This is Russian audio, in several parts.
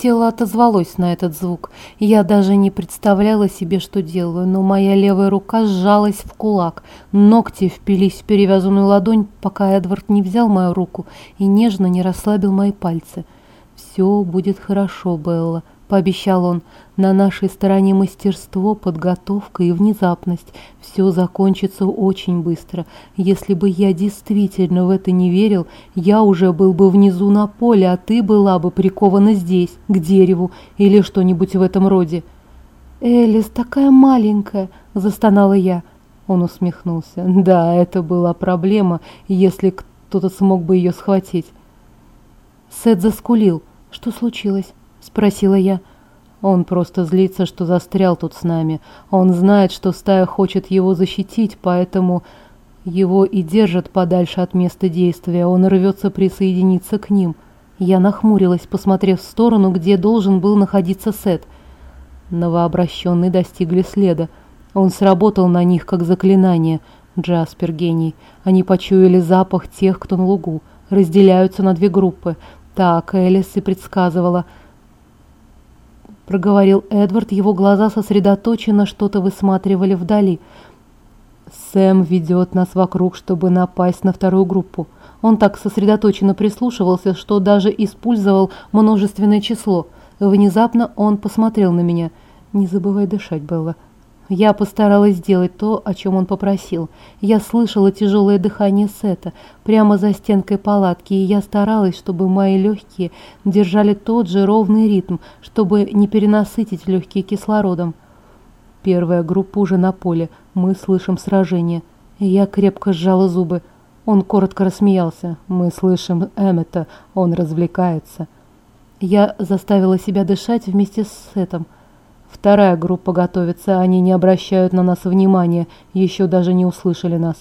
тело отозвалось на этот звук. Я даже не представляла себе, что делаю, но моя левая рука сжалась в кулак. Ногти впились в перевязанную ладонь, пока Эдвард не взял мою руку и нежно не расслабил мои пальцы. «Все будет хорошо, Белла», пообещал он. На нашей стороне мастерство, подготовка и внезапность. Все закончится очень быстро. Если бы я действительно в это не верил, я уже был бы внизу на поле, а ты была бы прикована здесь, к дереву или что-нибудь в этом роде. «Элис такая маленькая!» – застонала я. Он усмехнулся. «Да, это была проблема, если кто-то смог бы ее схватить». Сет заскулил. «Что случилось?» – спросила я. Он просто злится, что застрял тут с нами. Он знает, что стая хочет его защитить, поэтому его и держат подальше от места действия. Он рвется присоединиться к ним. Я нахмурилась, посмотрев в сторону, где должен был находиться Сет. Новообращенные достигли следа. Он сработал на них как заклинание. Джаспер гений. Они почуяли запах тех, кто на лугу. Разделяются на две группы. Так Элис и предсказывала – проговорил Эдвард, его глаза сосредоточенно что-то высматривали вдали. Сэм ведет нас вокруг, чтобы напасть на вторую группу. Он так сосредоточенно прислушивался, что даже использовал множественное число. Внезапно он посмотрел на меня. «Не забывай дышать, Белла», я постаралась сделать то, о чем он попросил. Я слышала тяжелое дыхание Сета прямо за стенкой палатки, и я старалась, чтобы мои легкие держали тот же ровный ритм, чтобы не перенасытить легкие кислородом. Первая группа уже на поле. Мы слышим сражение. Я крепко сжала зубы. Он коротко рассмеялся. Мы слышим Эммета. Он развлекается. Я заставила себя дышать вместе с Сетом. Вторая группа готовится, они не обращают на нас внимания, еще даже не услышали нас.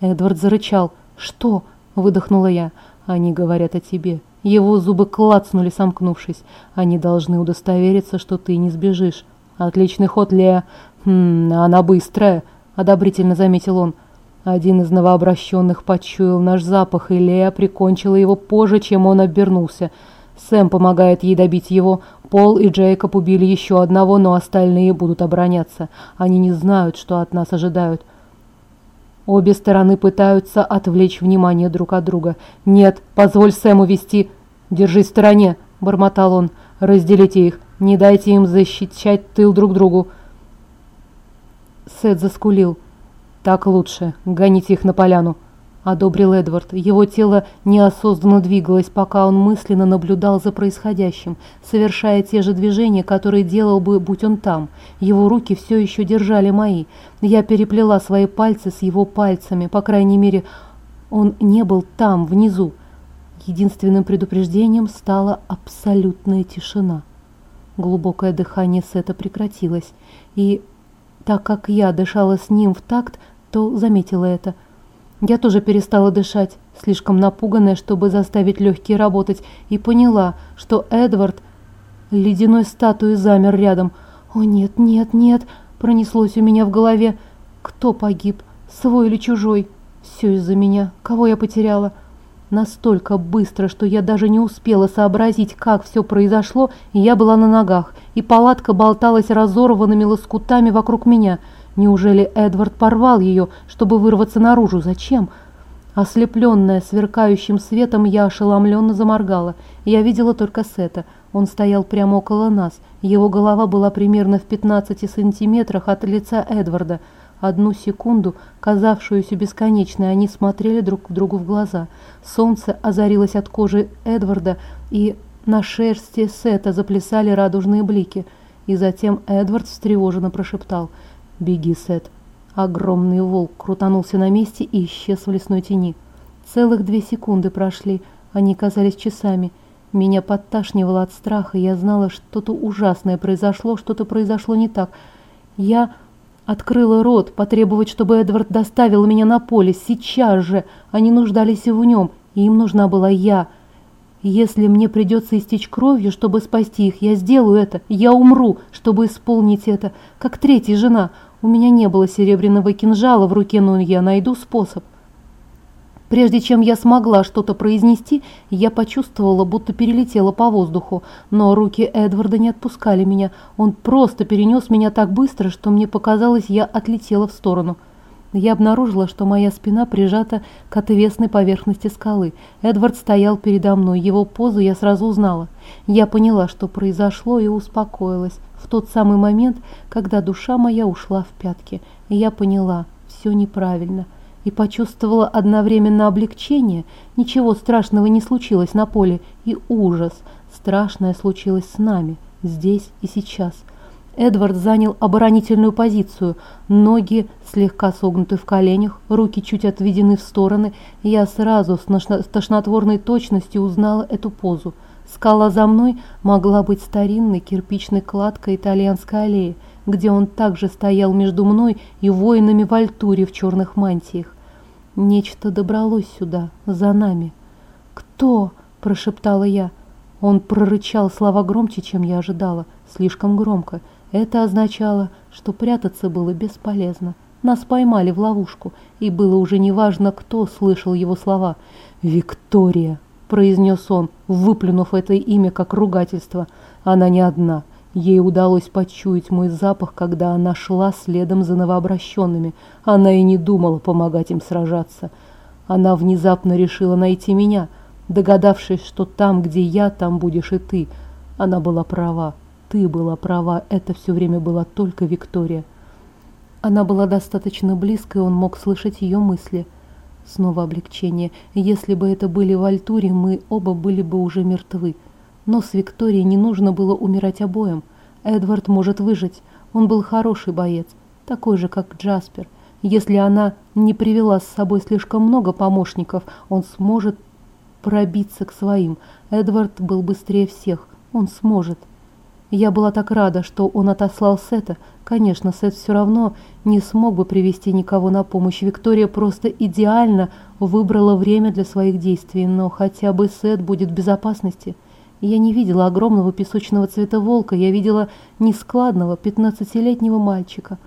Эдвард зарычал. «Что?» – выдохнула я. «Они говорят о тебе». Его зубы клацнули, сомкнувшись. «Они должны удостовериться, что ты не сбежишь». «Отличный ход, Лея». «Хм, она быстрая», – одобрительно заметил он. Один из новообращенных почуял наш запах, и Лея прикончила его позже, чем он обернулся. Сэм помогает ей добить его. Пол и Джейкоб убили еще одного, но остальные будут обороняться. Они не знают, что от нас ожидают. Обе стороны пытаются отвлечь внимание друг от друга. «Нет, позволь Сэму вести!» «Держись в стороне!» – бормотал он. «Разделите их! Не дайте им защищать тыл друг другу!» Сет заскулил. «Так лучше. Гоните их на поляну!» – одобрил Эдвард. Его тело неосознанно двигалось, пока он мысленно наблюдал за происходящим, совершая те же движения, которые делал бы, будь он там. Его руки все еще держали мои. Я переплела свои пальцы с его пальцами, по крайней мере, он не был там, внизу. Единственным предупреждением стала абсолютная тишина. Глубокое дыхание Сета прекратилось, и так как я дышала с ним в такт, то заметила это – я тоже перестала дышать, слишком напуганная, чтобы заставить легкие работать, и поняла, что Эдвард ледяной статуей замер рядом. «О нет, нет, нет!» – пронеслось у меня в голове. «Кто погиб? Свой или чужой? Все из-за меня. Кого я потеряла?» Настолько быстро, что я даже не успела сообразить, как все произошло, и я была на ногах, и палатка болталась разорванными лоскутами вокруг меня – Неужели Эдвард порвал ее, чтобы вырваться наружу? Зачем? Ослепленная сверкающим светом, я ошеломленно заморгала. Я видела только Сета. Он стоял прямо около нас. Его голова была примерно в 15 сантиметрах от лица Эдварда. Одну секунду, казавшуюся бесконечной, они смотрели друг другу в глаза. Солнце озарилось от кожи Эдварда, и на шерсти Сета заплясали радужные блики. И затем Эдвард встревоженно прошептал – «Беги, Сет!» Огромный волк крутанулся на месте и исчез в лесной тени. Целых две секунды прошли, они казались часами. Меня подташнивало от страха, я знала, что-то ужасное произошло, что-то произошло не так. Я открыла рот, потребовать, чтобы Эдвард доставил меня на поле, сейчас же. Они нуждались и в нем, и им нужна была я. Если мне придется истечь кровью, чтобы спасти их, я сделаю это. Я умру, чтобы исполнить это, как третья жена. У меня не было серебряного кинжала в руке, но я найду способ. Прежде чем я смогла что-то произнести, я почувствовала, будто перелетела по воздуху, но руки Эдварда не отпускали меня. Он просто перенес меня так быстро, что мне показалось, я отлетела в сторону. Я обнаружила, что моя спина прижата к отвесной поверхности скалы. Эдвард стоял передо мной, его позу я сразу узнала. Я поняла, что произошло, и успокоилась. В тот самый момент, когда душа моя ушла в пятки, я поняла, все неправильно – и почувствовала одновременно облегчение. Ничего страшного не случилось на поле, и ужас. Страшное случилось с нами, здесь и сейчас. Эдвард занял оборонительную позицию, ноги слегка согнуты в коленях, руки чуть отведены в стороны. Я сразу с тошнотворной точностью узнала эту позу. Скала за мной могла быть старинной кирпичной кладкой итальянской аллеи где он также стоял между мной и воинами в альтуре в черных мантиях. Нечто добралось сюда, за нами. «Кто?» – прошептала я. Он прорычал слова громче, чем я ожидала, слишком громко. Это означало, что прятаться было бесполезно. Нас поймали в ловушку, и было уже неважно, кто слышал его слова. «Виктория!» – произнес он, выплюнув это имя как ругательство. «Она не одна. Ей удалось почуять мой запах, когда она шла следом за новообращенными. Она и не думала помогать им сражаться. Она внезапно решила найти меня, догадавшись, что там, где я, там будешь и ты. Она была права. Ты была права. Это все время была только Виктория. Она была достаточно близко, и он мог слышать ее мысли. Снова облегчение. Если бы это были в Альтуре, мы оба были бы уже мертвы. Но с Викторией не нужно было умирать обоим. Эдвард может выжить. Он был хороший боец, такой же, как Джаспер. Если она не привела с собой слишком много помощников, он сможет пробиться к своим. Эдвард был быстрее всех. Он сможет. Я была так рада, что он отослал Сета. Конечно, Сет все равно не смог бы привести никого на помощь. Виктория просто идеально выбрала время для своих действий, но хотя бы Сет будет в безопасности. Я не видела огромного песочного цвета волка, я видела нескладного пятнадцатилетнего мальчика.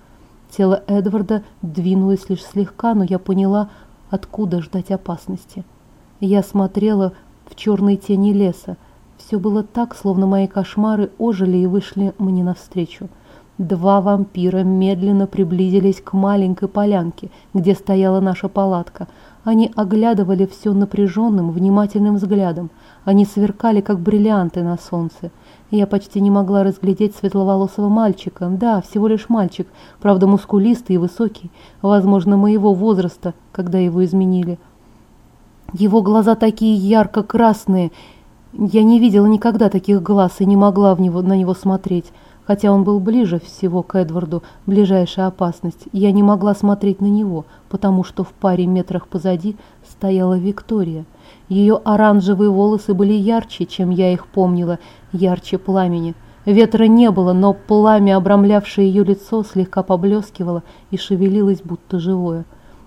Тело Эдварда двинулось лишь слегка, но я поняла, откуда ждать опасности. Я смотрела в черной тени леса. Все было так, словно мои кошмары ожили и вышли мне навстречу. Два вампира медленно приблизились к маленькой полянке, где стояла наша палатка. Они оглядывали все напряженным, внимательным взглядом. Они сверкали, как бриллианты на солнце. Я почти не могла разглядеть светловолосого мальчика. Да, всего лишь мальчик, правда мускулистый и высокий, возможно, моего возраста, когда его изменили. Его глаза такие ярко-красные. Я не видела никогда таких глаз и не могла в него, на него смотреть. Хотя он был ближе всего к Эдварду, ближайшая опасность, я не могла смотреть на него, потому что в паре метрах позади стояла Виктория. Ее оранжевые волосы были ярче, чем я их помнила, ярче пламени. Ветра не было, но пламя, обрамлявшее ее лицо, слегка поблескивало и шевелилось, будто живое.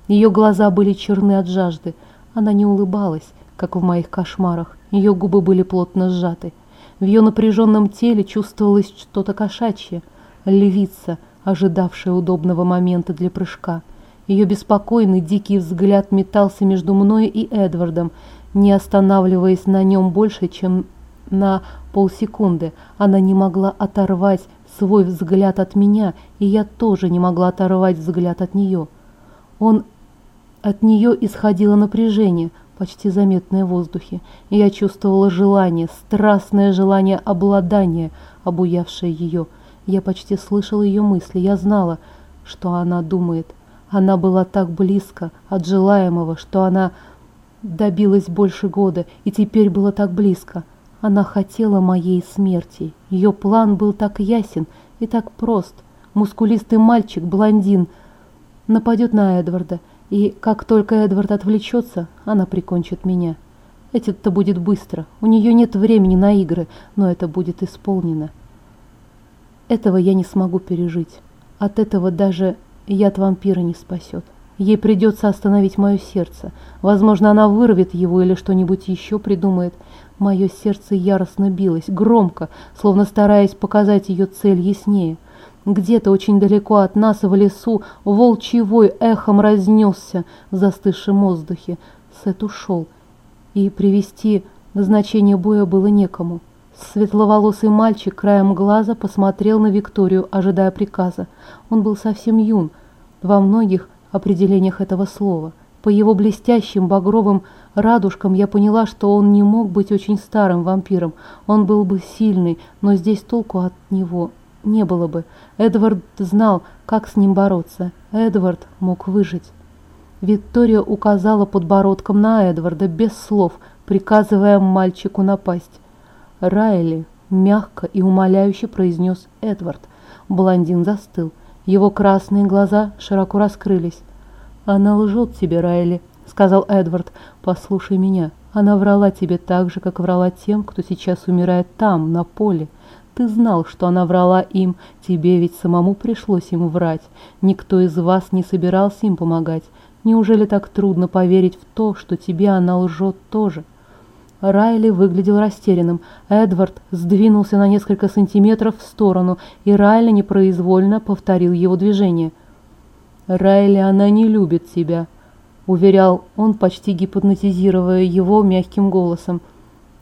Ее глаза были черны от жажды. Она не улыбалась, как в моих кошмарах. Ее губы были плотно сжаты. В ее напряженном теле чувствовалось что-то кошачье, львица, ожидавшая удобного момента для прыжка. Ее беспокойный дикий взгляд метался между мной и Эдвардом, не останавливаясь на нем больше, чем на полсекунды. Она не могла оторвать свой взгляд от меня, и я тоже не могла оторвать взгляд от нее. Он от нее исходило напряжение, почти заметное в воздухе, я чувствовала желание, страстное желание обладания, обуявшее ее. Я почти слышала ее мысли, я знала, что она думает. Она была так близко от желаемого, что она добилась больше года, и теперь была так близко. Она хотела моей смерти. Ее план был так ясен и так прост. Мускулистый мальчик, блондин, нападет на Эдварда, и как только Эдвард отвлечется, она прикончит меня. Это будет быстро. У нее нет времени на игры, но это будет исполнено. Этого я не смогу пережить. От этого даже яд вампира не спасет. Ей придется остановить мое сердце. Возможно, она вырвет его или что-нибудь еще придумает. Мое сердце яростно билось, громко, словно стараясь показать ее цель яснее. Где-то очень далеко от нас в лесу волчий эхом разнесся в застывшем воздухе. Сет ушел, и привести назначение боя было некому. Светловолосый мальчик краем глаза посмотрел на Викторию, ожидая приказа. Он был совсем юн во многих определениях этого слова. По его блестящим багровым радужкам я поняла, что он не мог быть очень старым вампиром. Он был бы сильный, но здесь толку от него не было бы. Эдвард знал, как с ним бороться. Эдвард мог выжить. Виктория указала подбородком на Эдварда без слов, приказывая мальчику напасть. «Райли», — мягко и умоляюще произнес Эдвард. Блондин застыл. Его красные глаза широко раскрылись. «Она лжет тебе, Райли», — сказал Эдвард. «Послушай меня. Она врала тебе так же, как врала тем, кто сейчас умирает там, на поле. Ты знал, что она врала им, тебе ведь самому пришлось им врать. Никто из вас не собирался им помогать. Неужели так трудно поверить в то, что тебе она лжет тоже?» Райли выглядел растерянным. Эдвард сдвинулся на несколько сантиметров в сторону, и Райли непроизвольно повторил его движение – «Райли, она не любит тебя», — уверял он, почти гипнотизируя его мягким голосом.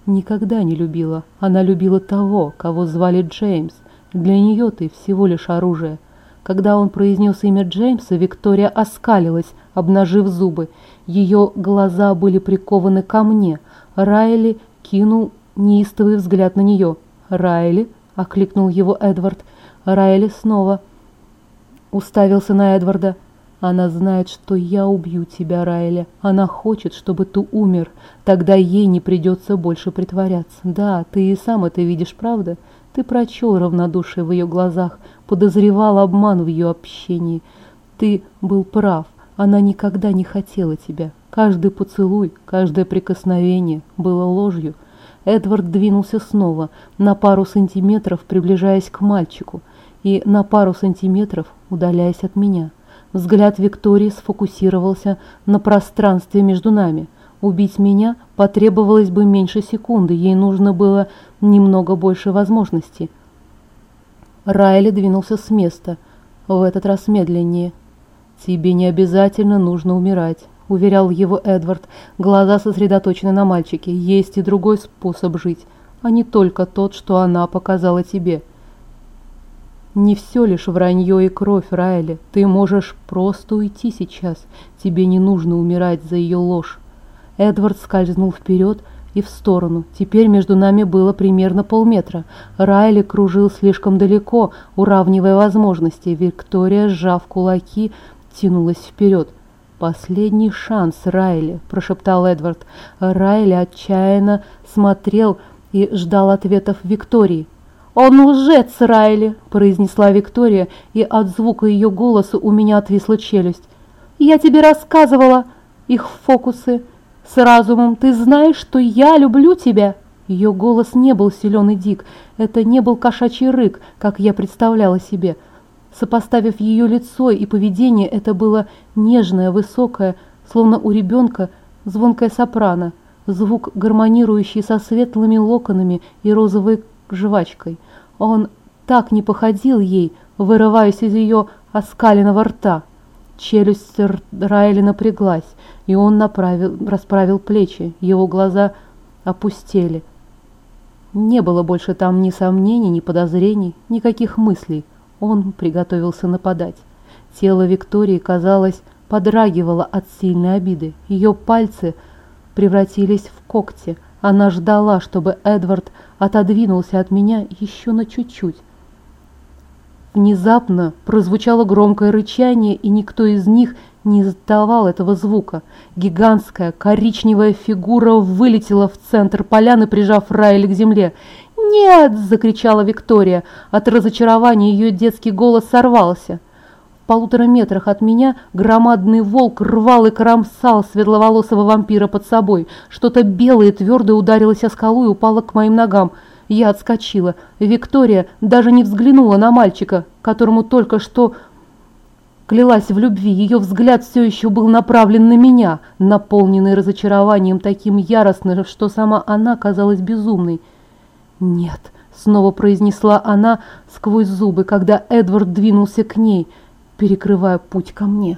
«Никогда не любила. Она любила того, кого звали Джеймс. Для нее ты всего лишь оружие». Когда он произнес имя Джеймса, Виктория оскалилась, обнажив зубы. Ее глаза были прикованы ко мне. Райли кинул неистовый взгляд на нее. «Райли?» — окликнул его Эдвард. Райли снова уставился на Эдварда. Она знает, что я убью тебя, Райли. Она хочет, чтобы ты умер. Тогда ей не придется больше притворяться. Да, ты и сам это видишь, правда? Ты прочел равнодушие в ее глазах, подозревал обман в ее общении. Ты был прав. Она никогда не хотела тебя. Каждый поцелуй, каждое прикосновение было ложью. Эдвард двинулся снова, на пару сантиметров приближаясь к мальчику и на пару сантиметров удаляясь от меня. Взгляд Виктории сфокусировался на пространстве между нами. Убить меня потребовалось бы меньше секунды, ей нужно было немного больше возможностей. Райли двинулся с места, в этот раз медленнее. «Тебе не обязательно нужно умирать», — уверял его Эдвард. Глаза сосредоточены на мальчике. «Есть и другой способ жить, а не только тот, что она показала тебе». Не все лишь вранье и кровь, Райли. Ты можешь просто уйти сейчас. Тебе не нужно умирать за ее ложь. Эдвард скользнул вперед и в сторону. Теперь между нами было примерно полметра. Райли кружил слишком далеко, уравнивая возможности. Виктория, сжав кулаки, тянулась вперед. «Последний шанс, Райли», – прошептал Эдвард. Райли отчаянно смотрел и ждал ответов Виктории. «Он лжец, Райли!» – произнесла Виктория, и от звука ее голоса у меня отвисла челюсть. «Я тебе рассказывала их фокусы с разумом. Ты знаешь, что я люблю тебя!» Ее голос не был силен и дик. Это не был кошачий рык, как я представляла себе. Сопоставив ее лицо и поведение, это было нежное, высокое, словно у ребенка, звонкое сопрано, звук, гармонирующий со светлыми локонами и розовой жвачкой. Он так не походил ей, вырываясь из ее оскаленного рта. Челюсть Райли напряглась, и он направил, расправил плечи, его глаза опустели. Не было больше там ни сомнений, ни подозрений, никаких мыслей. Он приготовился нападать. Тело Виктории, казалось, подрагивало от сильной обиды. Ее пальцы превратились в когти. Она ждала, чтобы Эдвард отодвинулся от меня еще на чуть-чуть. Внезапно прозвучало громкое рычание, и никто из них не издавал этого звука. Гигантская коричневая фигура вылетела в центр поляны, прижав Райли к земле. «Нет!» – закричала Виктория. От разочарования ее детский голос сорвался. Полутора метрах от меня громадный волк рвал и кромсал светловолосого вампира под собой. Что-то белое твердое ударилось о скалу и упало к моим ногам. Я отскочила. Виктория даже не взглянула на мальчика, которому только что клялась в любви. Ее взгляд все еще был направлен на меня, наполненный разочарованием таким яростным, что сама она казалась безумной. «Нет», — снова произнесла она сквозь зубы, когда Эдвард двинулся к ней — перекрывая путь ко мне.